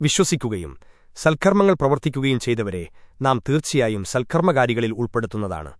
വിശ്വസിക്കുകയും സൽക്കർമ്മങ്ങൾ പ്രവർത്തിക്കുകയും ചെയ്തവരെ നാം തീർച്ചയായും സൽക്കർമ്മകാരികളിൽ ഉൾപ്പെടുത്തുന്നതാണ്